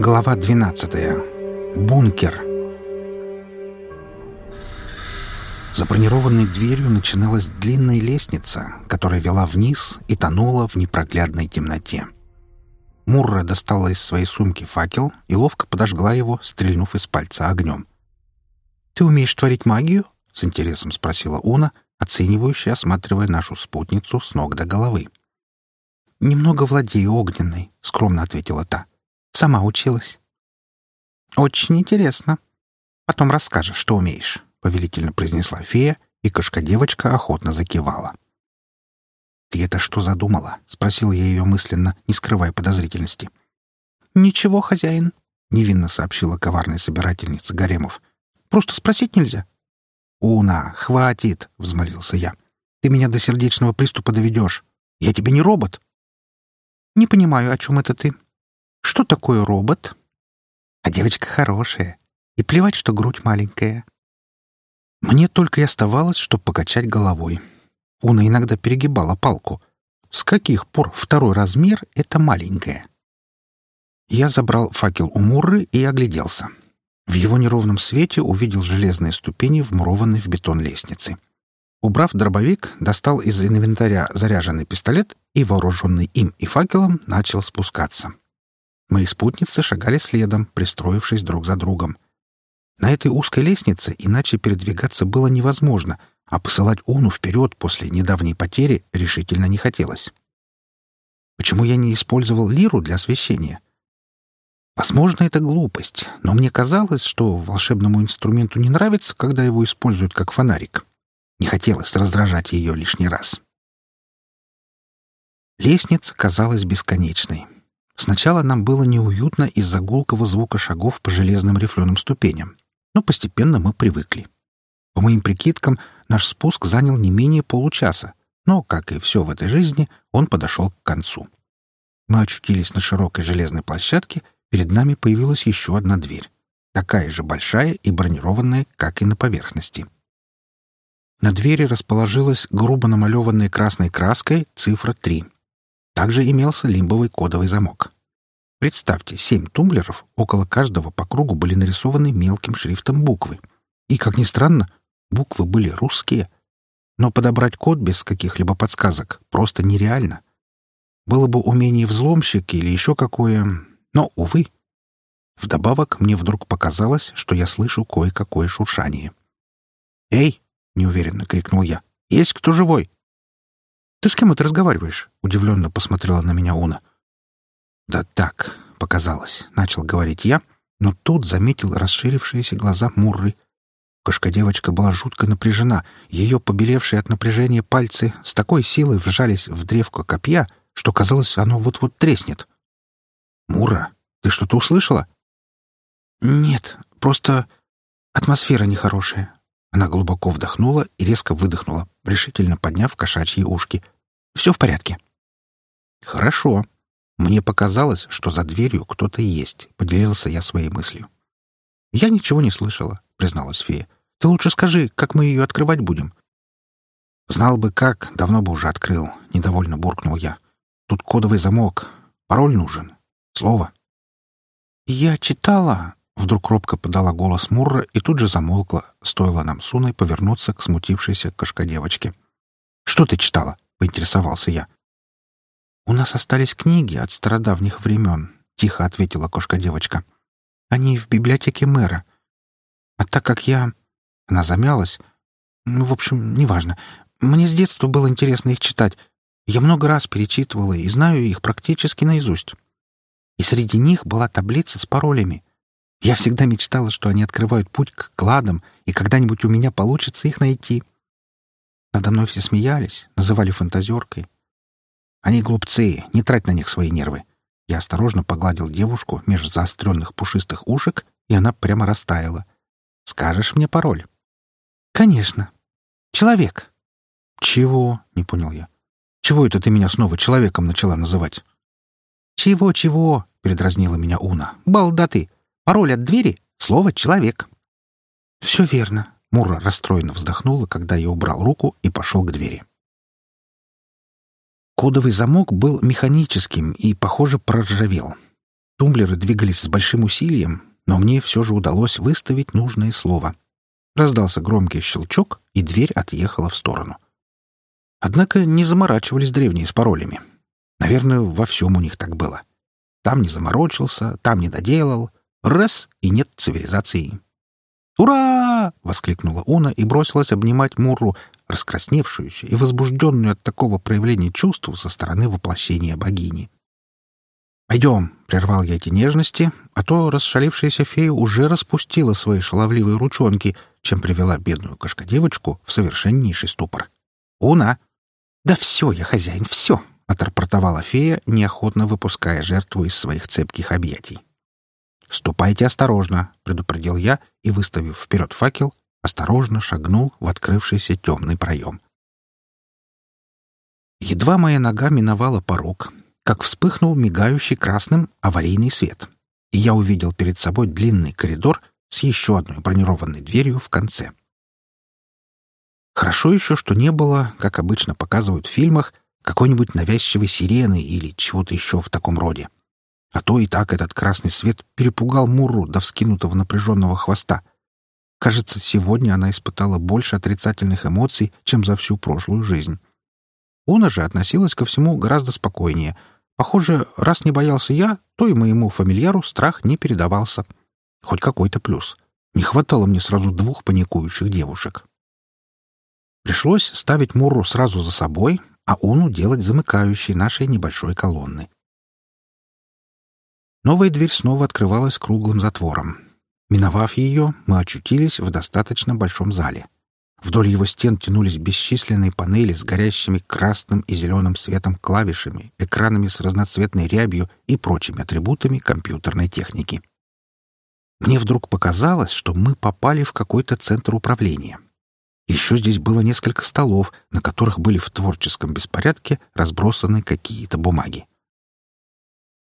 Глава 12. Бункер. За бронированной дверью начиналась длинная лестница, которая вела вниз и тонула в непроглядной темноте. Мурра достала из своей сумки факел и ловко подожгла его, стрельнув из пальца огнем. «Ты умеешь творить магию?» — с интересом спросила Уна, оценивающе осматривая нашу спутницу с ног до головы. «Немного владею огненной», — скромно ответила та. «Сама училась». «Очень интересно. Потом расскажешь, что умеешь», — повелительно произнесла фея, и кошка-девочка охотно закивала. «Ты это что задумала?» — спросил я ее мысленно, не скрывая подозрительности. «Ничего, хозяин», — невинно сообщила коварная собирательница Гаремов. «Просто спросить нельзя». «Уна, хватит!» — взмолился я. «Ты меня до сердечного приступа доведешь. Я тебе не робот». «Не понимаю, о чем это ты. Что такое робот?» «А девочка хорошая. И плевать, что грудь маленькая». Мне только и оставалось, чтобы покачать головой. Уна иногда перегибала палку. С каких пор второй размер — это маленькое? Я забрал факел у Мурры и огляделся. В его неровном свете увидел железные ступени, вмурованные в бетон лестницы. Убрав дробовик, достал из инвентаря заряженный пистолет и, вооруженный им и факелом, начал спускаться. Мои спутницы шагали следом, пристроившись друг за другом. На этой узкой лестнице иначе передвигаться было невозможно, а посылать Уну вперед после недавней потери решительно не хотелось. Почему я не использовал лиру для освещения? Возможно, это глупость, но мне казалось, что волшебному инструменту не нравится, когда его используют как фонарик. Не хотелось раздражать ее лишний раз. Лестница казалась бесконечной. Сначала нам было неуютно из-за гулкого звука шагов по железным рифленым ступеням, но постепенно мы привыкли. По моим прикидкам, наш спуск занял не менее получаса, но, как и все в этой жизни, он подошел к концу. Мы очутились на широкой железной площадке, перед нами появилась еще одна дверь, такая же большая и бронированная, как и на поверхности. На двери расположилась грубо намалеванная красной краской цифра 3. Также имелся лимбовый кодовый замок. Представьте, семь тумблеров, около каждого по кругу были нарисованы мелким шрифтом буквы. И, как ни странно, буквы были русские. Но подобрать код без каких-либо подсказок просто нереально. Было бы умение взломщик или еще какое, но, увы. Вдобавок, мне вдруг показалось, что я слышу кое-какое шуршание. «Эй!» неуверенно крикнул я. «Есть кто живой?» «Ты с кем это разговариваешь?» — удивленно посмотрела на меня Уна. «Да так, показалось», — начал говорить я, но тут заметил расширившиеся глаза Мурры. Кошка-девочка была жутко напряжена, ее побелевшие от напряжения пальцы с такой силой вжались в древко копья, что, казалось, оно вот-вот треснет. «Мура, ты что-то услышала?» «Нет, просто атмосфера нехорошая», она глубоко вдохнула и резко выдохнула, решительно подняв кошачьи ушки. «Все в порядке». «Хорошо. Мне показалось, что за дверью кто-то есть», — поделился я своей мыслью. «Я ничего не слышала», — призналась фея. «Ты лучше скажи, как мы ее открывать будем?» «Знал бы как, давно бы уже открыл», — недовольно буркнул я. «Тут кодовый замок. Пароль нужен. Слово». «Я читала», Вдруг робко подала голос Мурра и тут же замолкла, стоило нам с Уной повернуться к смутившейся кошкодевочке. «Что ты читала?» — поинтересовался я. «У нас остались книги от стародавних времен», — тихо ответила кошка-девочка. «Они в библиотеке мэра. А так как я...» Она замялась. «Ну, в общем, неважно. Мне с детства было интересно их читать. Я много раз перечитывала и знаю их практически наизусть. И среди них была таблица с паролями. Я всегда мечтала, что они открывают путь к кладам, и когда-нибудь у меня получится их найти. Надо мной все смеялись, называли фантазеркой. Они глупцы, не трать на них свои нервы. Я осторожно погладил девушку меж заостренных пушистых ушек, и она прямо растаяла. «Скажешь мне пароль?» «Конечно. Человек». «Чего?» — не понял я. «Чего это ты меня снова человеком начала называть?» «Чего-чего?» — передразнила меня Уна. «Балда ты! Пароль от двери — слово «человек». «Все верно», — Мура расстроенно вздохнула, когда я убрал руку и пошел к двери. Кодовый замок был механическим и, похоже, проржавел. Тумблеры двигались с большим усилием, но мне все же удалось выставить нужное слово. Раздался громкий щелчок, и дверь отъехала в сторону. Однако не заморачивались древние с паролями. Наверное, во всем у них так было. Там не заморочился, там не доделал. Раз — и нет цивилизации. «Ура!» — воскликнула Уна и бросилась обнимать Мурру, раскрасневшуюся и возбужденную от такого проявления чувств со стороны воплощения богини. «Пойдем!» — прервал я эти нежности, а то расшалившаяся фея уже распустила свои шаловливые ручонки, чем привела бедную кошка-девочку в совершеннейший ступор. «Уна!» «Да все я хозяин, все!» — отрапортовала фея, неохотно выпуская жертву из своих цепких объятий. «Ступайте осторожно», — предупредил я и, выставив вперед факел, осторожно шагнул в открывшийся темный проем. Едва моя нога миновала порог, как вспыхнул мигающий красным аварийный свет, и я увидел перед собой длинный коридор с еще одной бронированной дверью в конце. Хорошо еще, что не было, как обычно показывают в фильмах, какой-нибудь навязчивой сирены или чего-то еще в таком роде. А то и так этот красный свет перепугал Муру до вскинутого напряженного хвоста. Кажется, сегодня она испытала больше отрицательных эмоций, чем за всю прошлую жизнь. Уна же относилась ко всему гораздо спокойнее. Похоже, раз не боялся я, то и моему фамильяру страх не передавался. Хоть какой-то плюс. Не хватало мне сразу двух паникующих девушек. Пришлось ставить Муру сразу за собой, а Уну делать замыкающей нашей небольшой колонны. Новая дверь снова открывалась круглым затвором. Миновав ее, мы очутились в достаточно большом зале. Вдоль его стен тянулись бесчисленные панели с горящими красным и зеленым светом клавишами, экранами с разноцветной рябью и прочими атрибутами компьютерной техники. Мне вдруг показалось, что мы попали в какой-то центр управления. Еще здесь было несколько столов, на которых были в творческом беспорядке разбросаны какие-то бумаги.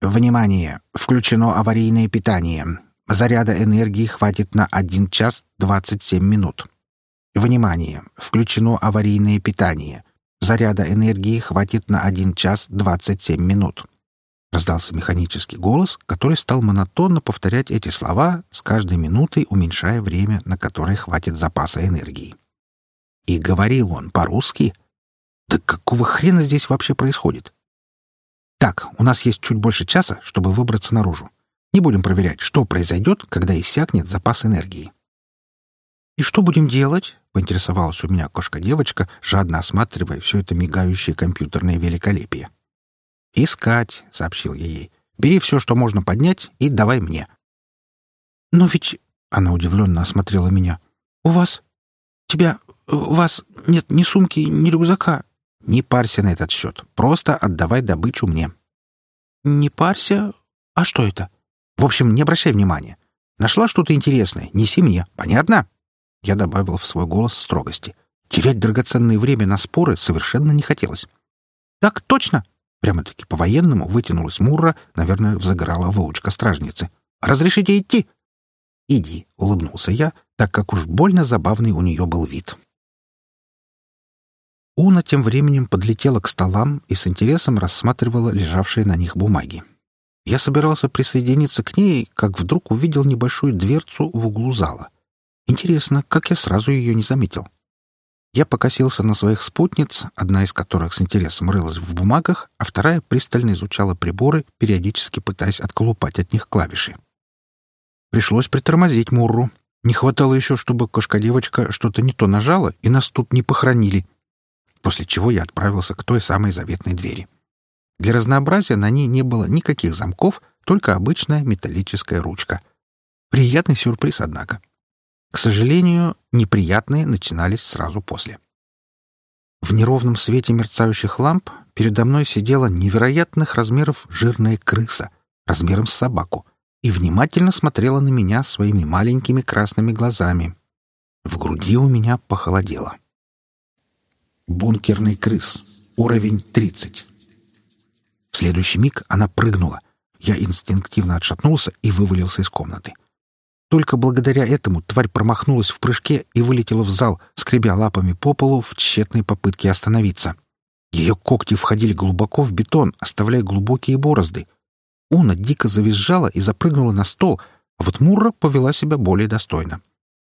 Внимание! Включено аварийное питание. Заряда энергии хватит на 1 час 27 минут. Внимание! Включено аварийное питание. Заряда энергии хватит на 1 час 27 минут. Раздался механический голос, который стал монотонно повторять эти слова, с каждой минутой уменьшая время, на которое хватит запаса энергии. И говорил он по-русски. Да какого хрена здесь вообще происходит? Так, у нас есть чуть больше часа, чтобы выбраться наружу. Не будем проверять, что произойдет, когда иссякнет запас энергии. «И что будем делать?» — поинтересовалась у меня кошка-девочка, жадно осматривая все это мигающее компьютерное великолепие. «Искать», — сообщил я ей. «Бери все, что можно поднять, и давай мне». «Но ведь...» — она удивленно осмотрела меня. «У вас... Тебя... Вас нет ни сумки, ни рюкзака. Не парься на этот счет. Просто отдавай добычу мне. Не парься? А что это? В общем, не обращай внимания. Нашла что-то интересное. Неси мне. Понятно? Я добавил в свой голос строгости. Терять драгоценное время на споры совершенно не хотелось. Так точно. Прямо-таки по-военному вытянулась Мурра, наверное, взыграла выучка стражницы. «Разрешите идти?» «Иди», — улыбнулся я, так как уж больно забавный у нее был вид. Уна тем временем подлетела к столам и с интересом рассматривала лежавшие на них бумаги. Я собирался присоединиться к ней, как вдруг увидел небольшую дверцу в углу зала. Интересно, как я сразу ее не заметил. Я покосился на своих спутниц, одна из которых с интересом рылась в бумагах, а вторая пристально изучала приборы, периодически пытаясь отколупать от них клавиши. Пришлось притормозить Мурру. Не хватало еще, чтобы кошка-девочка что-то не то нажала, и нас тут не похоронили — после чего я отправился к той самой заветной двери. Для разнообразия на ней не было никаких замков, только обычная металлическая ручка. Приятный сюрприз, однако. К сожалению, неприятные начинались сразу после. В неровном свете мерцающих ламп передо мной сидела невероятных размеров жирная крыса, размером с собаку, и внимательно смотрела на меня своими маленькими красными глазами. В груди у меня похолодело. Бункерный крыс. Уровень 30. В следующий миг она прыгнула. Я инстинктивно отшатнулся и вывалился из комнаты. Только благодаря этому тварь промахнулась в прыжке и вылетела в зал, скребя лапами по полу в тщетной попытке остановиться. Ее когти входили глубоко в бетон, оставляя глубокие борозды. Уна дико завизжала и запрыгнула на стол, а вот Мурра повела себя более достойно.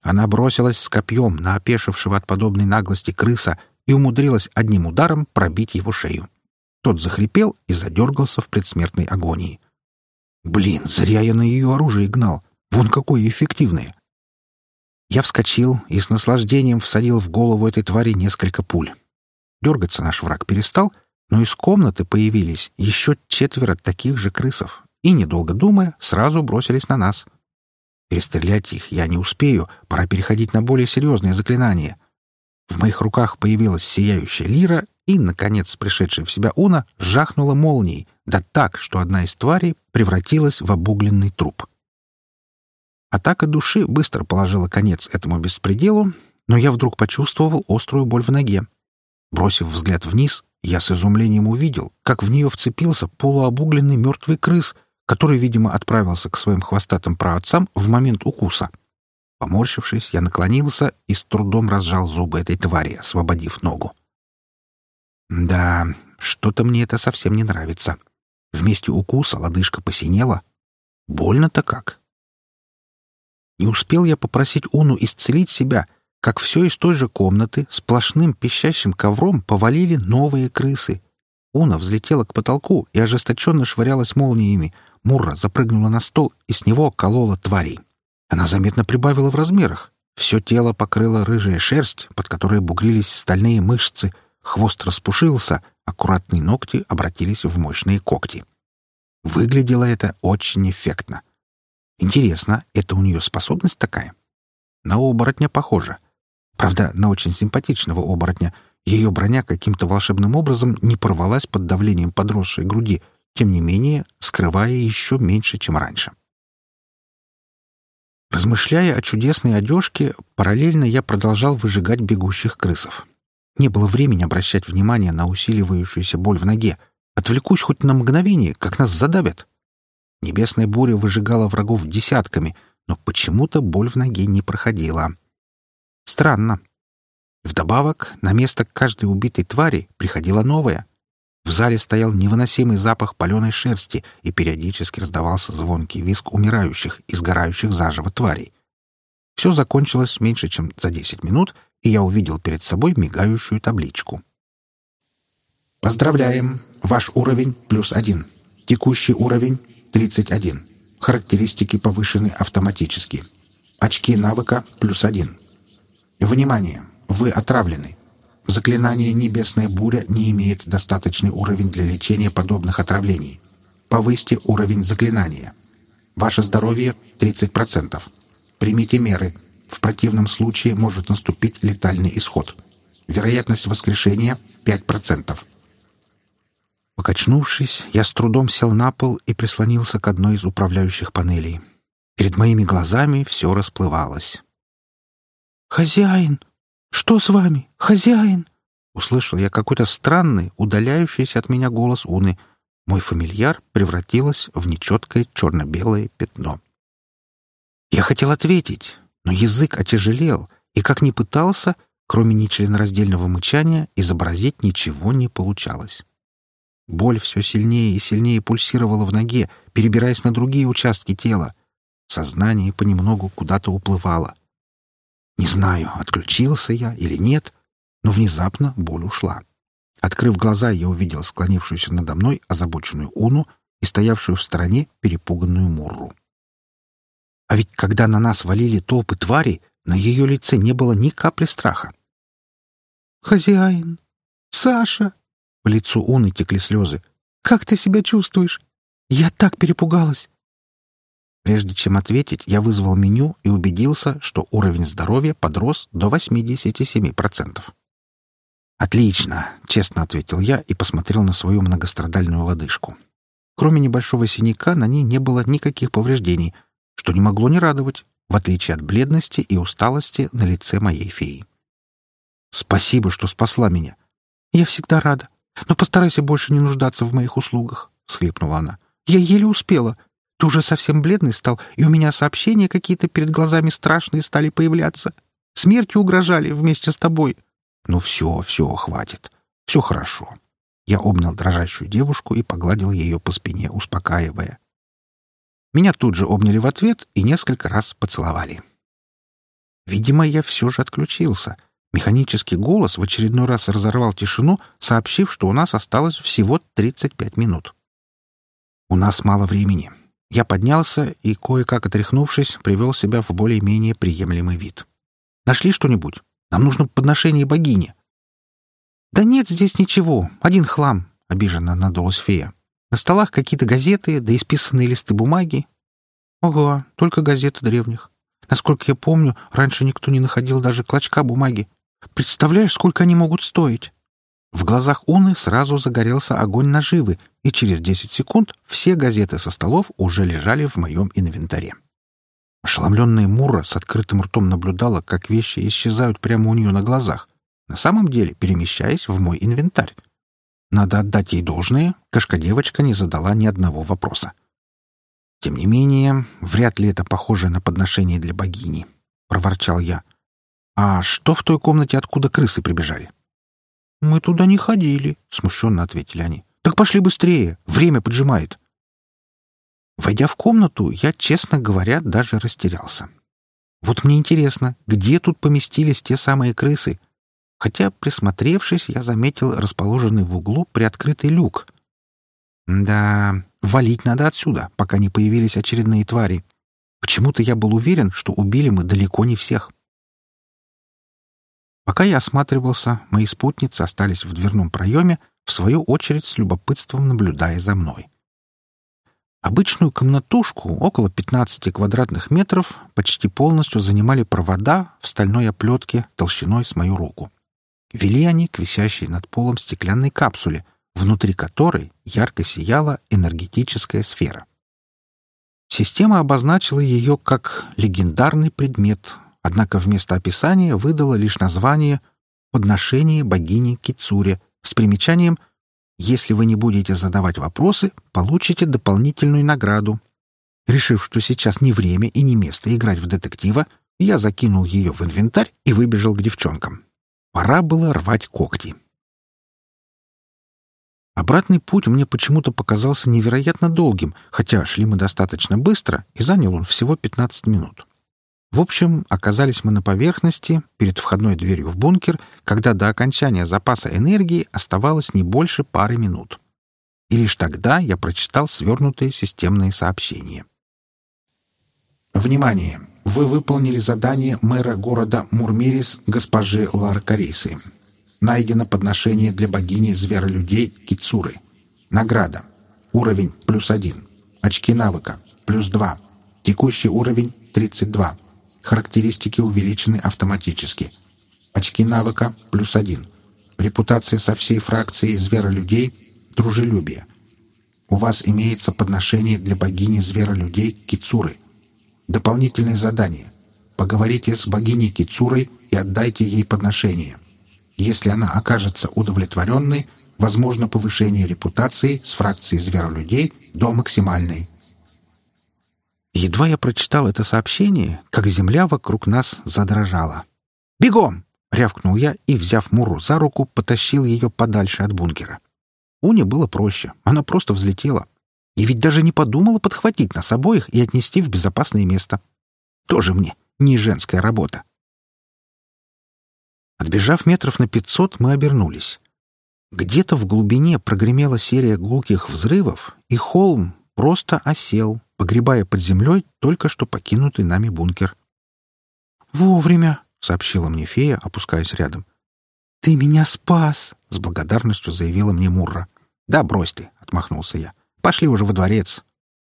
Она бросилась с копьем на опешившего от подобной наглости крыса и умудрилась одним ударом пробить его шею. Тот захрипел и задергался в предсмертной агонии. «Блин, зря я на ее оружие гнал. Вон какое эффективное!» Я вскочил и с наслаждением всадил в голову этой твари несколько пуль. Дергаться наш враг перестал, но из комнаты появились еще четверо таких же крысов и, недолго думая, сразу бросились на нас. Перестрелять их я не успею, пора переходить на более серьезные заклинания. В моих руках появилась сияющая лира, и, наконец, пришедшая в себя Уна, жахнула молнией, да так, что одна из тварей превратилась в обугленный труп. Атака души быстро положила конец этому беспределу, но я вдруг почувствовал острую боль в ноге. Бросив взгляд вниз, я с изумлением увидел, как в нее вцепился полуобугленный мертвый крыс, который, видимо, отправился к своим хвостатым праотцам в момент укуса. Поморщившись, я наклонился и с трудом разжал зубы этой твари, освободив ногу. Да, что-то мне это совсем не нравится. Вместе укуса лодыжка посинела. Больно-то как. Не успел я попросить Уну исцелить себя — как все из той же комнаты сплошным пищащим ковром повалили новые крысы. Уна взлетела к потолку и ожесточенно швырялась молниями. Мурра запрыгнула на стол и с него колола тварей. Она заметно прибавила в размерах. Все тело покрыло рыжая шерсть, под которой бугрились стальные мышцы, хвост распушился, аккуратные ногти обратились в мощные когти. Выглядело это очень эффектно. Интересно, это у нее способность такая? На оборотня похоже. Правда, на очень симпатичного оборотня. Ее броня каким-то волшебным образом не порвалась под давлением подросшей груди, тем не менее, скрывая еще меньше, чем раньше. Размышляя о чудесной одежке, параллельно я продолжал выжигать бегущих крысов. Не было времени обращать внимание на усиливающуюся боль в ноге. Отвлекусь хоть на мгновение, как нас задавят. Небесная буря выжигала врагов десятками, но почему-то боль в ноге не проходила. Странно. Вдобавок, на место каждой убитой твари приходила новая. В зале стоял невыносимый запах паленой шерсти, и периодически раздавался звонкий визг умирающих и сгорающих заживо тварей. Все закончилось меньше, чем за десять минут, и я увидел перед собой мигающую табличку. «Поздравляем! Ваш уровень плюс один. Текущий уровень — 31. Характеристики повышены автоматически. Очки навыка плюс один. Внимание! Вы отравлены. Заклинание «Небесная буря» не имеет достаточный уровень для лечения подобных отравлений. Повысьте уровень заклинания. Ваше здоровье — 30%. Примите меры. В противном случае может наступить летальный исход. Вероятность воскрешения — 5%. Покачнувшись, я с трудом сел на пол и прислонился к одной из управляющих панелей. Перед моими глазами все расплывалось. «Хозяин! Что с вами? Хозяин!» Услышал я какой-то странный, удаляющийся от меня голос Уны. Мой фамильяр превратилась в нечеткое черно-белое пятно. Я хотел ответить, но язык отяжелел, и как ни пытался, кроме нечленораздельного мычания, изобразить ничего не получалось. Боль все сильнее и сильнее пульсировала в ноге, перебираясь на другие участки тела. Сознание понемногу куда-то уплывало — не знаю, отключился я или нет, но внезапно боль ушла. Открыв глаза, я увидел склонившуюся надо мной озабоченную Уну и стоявшую в стороне перепуганную Мурру. А ведь когда на нас валили толпы тварей, на ее лице не было ни капли страха. «Хозяин! Саша!» По лицу Уны текли слезы. «Как ты себя чувствуешь? Я так перепугалась! Прежде чем ответить, я вызвал меню и убедился, что уровень здоровья подрос до 87%. «Отлично!» — честно ответил я и посмотрел на свою многострадальную лодыжку. Кроме небольшого синяка на ней не было никаких повреждений, что не могло не радовать, в отличие от бледности и усталости на лице моей феи. «Спасибо, что спасла меня. Я всегда рада. Но постарайся больше не нуждаться в моих услугах», — всхлипнула она. «Я еле успела. Ты уже совсем бледный стал, и у меня сообщения какие-то перед глазами страшные стали появляться. Смертью угрожали вместе с тобой. Ну все, все, хватит. Все хорошо. Я обнял дрожащую девушку и погладил ее по спине, успокаивая. Меня тут же обняли в ответ и несколько раз поцеловали. Видимо, я все же отключился. Механический голос в очередной раз разорвал тишину, сообщив, что у нас осталось всего 35 минут. У нас мало времени. Я поднялся и, кое-как отряхнувшись, привел себя в более-менее приемлемый вид. «Нашли что-нибудь? Нам нужно подношение богине». «Да нет здесь ничего. Один хлам», — обиженно надулась фея. «На столах какие-то газеты, да исписанные листы бумаги». «Ого, только газеты древних. Насколько я помню, раньше никто не находил даже клочка бумаги. Представляешь, сколько они могут стоить?» В глазах Уны сразу загорелся огонь наживы, и через 10 секунд все газеты со столов уже лежали в моем инвентаре. Ошеломленная Мура с открытым ртом наблюдала, как вещи исчезают прямо у нее на глазах, на самом деле перемещаясь в мой инвентарь. Надо отдать ей должное, кошка-девочка не задала ни одного вопроса. Тем не менее, вряд ли это похоже на подношение для богини, — проворчал я. А что в той комнате, откуда крысы прибежали? «Мы туда не ходили», — смущенно ответили они. «Так пошли быстрее, время поджимает». Войдя в комнату, я, честно говоря, даже растерялся. Вот мне интересно, где тут поместились те самые крысы? Хотя, присмотревшись, я заметил расположенный в углу приоткрытый люк. Да, валить надо отсюда, пока не появились очередные твари. Почему-то я был уверен, что убили мы далеко не всех. Пока я осматривался, мои спутницы остались в дверном проеме, в свою очередь с любопытством наблюдая за мной. Обычную комнатушку, около 15 квадратных метров, почти полностью занимали провода в стальной оплетке толщиной с мою руку. Вели они к висящей над полом стеклянной капсуле, внутри которой ярко сияла энергетическая сфера. Система обозначила ее как легендарный предмет, однако вместо описания выдала лишь название «Подношение богини Кицуре» с примечанием «Если вы не будете задавать вопросы, получите дополнительную награду». Решив, что сейчас не время и не место играть в детектива, я закинул ее в инвентарь и выбежал к девчонкам. Пора было рвать когти. Обратный путь мне почему-то показался невероятно долгим, хотя шли мы достаточно быстро, и занял он всего 15 минут. В общем, оказались мы на поверхности, перед входной дверью в бункер, когда до окончания запаса энергии оставалось не больше пары минут. И лишь тогда я прочитал свернутые системные сообщения. Внимание! Вы выполнили задание мэра города Мурмирис госпожи Ларкарисы. Найдено подношение для богини зверолюдей Кицуры. Награда. Уровень плюс один. Очки навыка плюс два. Текущий уровень 32. Характеристики увеличены автоматически. Очки навыка – плюс один. Репутация со всей фракцией зверолюдей – дружелюбие. У вас имеется подношение для богини зверолюдей Кицуры. Дополнительное задание. Поговорите с богиней Кицурой и отдайте ей подношение. Если она окажется удовлетворенной, возможно повышение репутации с фракции зверолюдей до максимальной. Едва я прочитал это сообщение, как земля вокруг нас задрожала. «Бегом!» — рявкнул я и, взяв Муру за руку, потащил ее подальше от бункера. Уне было проще, она просто взлетела. И ведь даже не подумала подхватить нас обоих и отнести в безопасное место. Тоже мне не женская работа. Отбежав метров на пятьсот, мы обернулись. Где-то в глубине прогремела серия гулких взрывов, и холм просто осел, погребая под землей только что покинутый нами бункер. «Вовремя!» — сообщила мне фея, опускаясь рядом. «Ты меня спас!» — с благодарностью заявила мне Мурра. «Да брось ты!» — отмахнулся я. «Пошли уже во дворец,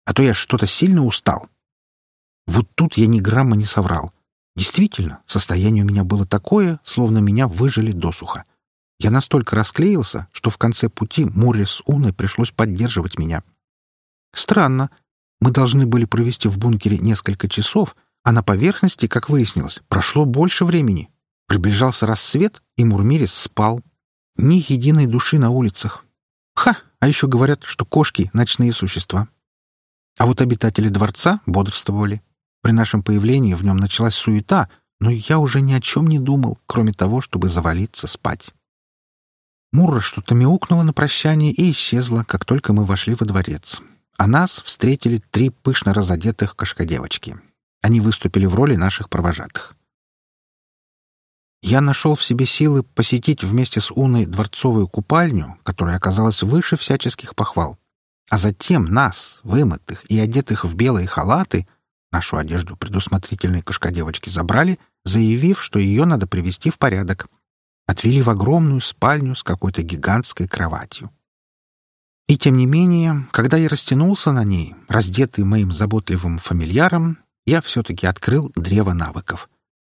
а то я что-то сильно устал». Вот тут я ни грамма не соврал. Действительно, состояние у меня было такое, словно меня выжили досуха. Я настолько расклеился, что в конце пути Муре с Уной пришлось поддерживать меня. Странно, мы должны были провести в бункере несколько часов, а на поверхности, как выяснилось, прошло больше времени. Приближался рассвет, и Мурмирис спал. Ни единой души на улицах. Ха! А еще говорят, что кошки — ночные существа. А вот обитатели дворца бодрствовали. При нашем появлении в нем началась суета, но я уже ни о чем не думал, кроме того, чтобы завалиться спать. Мурра что-то мяукнула на прощание и исчезла, как только мы вошли во дворец А нас встретили три пышно разодетых кошкодевочки. Они выступили в роли наших провожатых. Я нашел в себе силы посетить вместе с Уной дворцовую купальню, которая оказалась выше всяческих похвал. А затем нас, вымытых и одетых в белые халаты, нашу одежду предусмотрительные кошкодевочки забрали, заявив, что ее надо привести в порядок. Отвели в огромную спальню с какой-то гигантской кроватью. И тем не менее, когда я растянулся на ней, раздетый моим заботливым фамильяром, я все-таки открыл древо навыков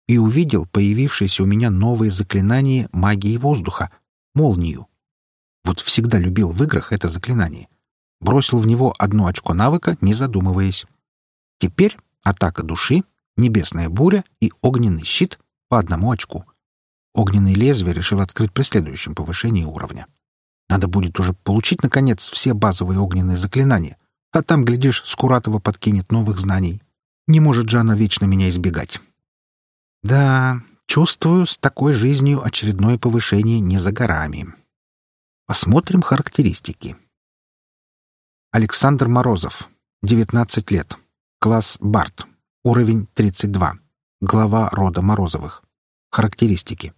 и увидел появившееся у меня новое заклинание магии воздуха — молнию. Вот всегда любил в играх это заклинание. Бросил в него одно очко навыка, не задумываясь. Теперь атака души, небесная буря и огненный щит по одному очку. Огненный лезвие решил открыть при следующем повышении уровня. Надо будет уже получить, наконец, все базовые огненные заклинания, а там, глядишь, Скуратова подкинет новых знаний. Не может же она вечно меня избегать. Да, чувствую, с такой жизнью очередное повышение не за горами. Посмотрим характеристики. Александр Морозов, 19 лет. Класс Барт. Уровень 32. Глава рода Морозовых. Характеристики.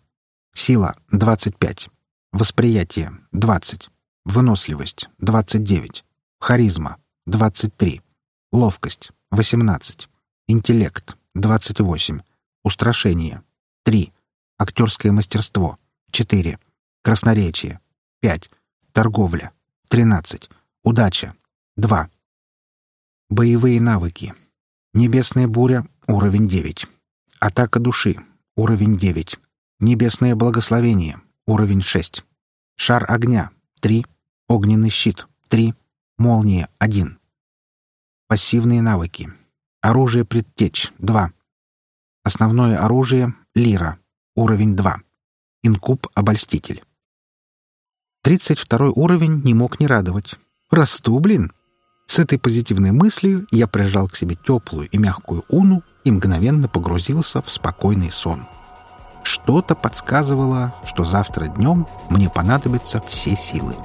Сила — 25. Восприятие — 20. Выносливость — 29. Харизма — 23. Ловкость — 18. Интеллект — 28. Устрашение. 3. Актерское мастерство. 4. Красноречие. 5. Торговля. 13. Удача. 2. Боевые навыки. Небесная буря. Уровень 9. Атака души. Уровень 9. Небесное благословение. Уровень 6. Шар огня. 3. Огненный щит. 3. Молния. 1. Пассивные навыки. Оружие предтеч. 2. Основное оружие — лира. Уровень 2. Инкуб-обольститель. 32 уровень не мог не радовать. Расту, блин! С этой позитивной мыслью я прижал к себе теплую и мягкую уну и мгновенно погрузился в спокойный сон. Что-то подсказывало, что завтра днем мне понадобятся все силы.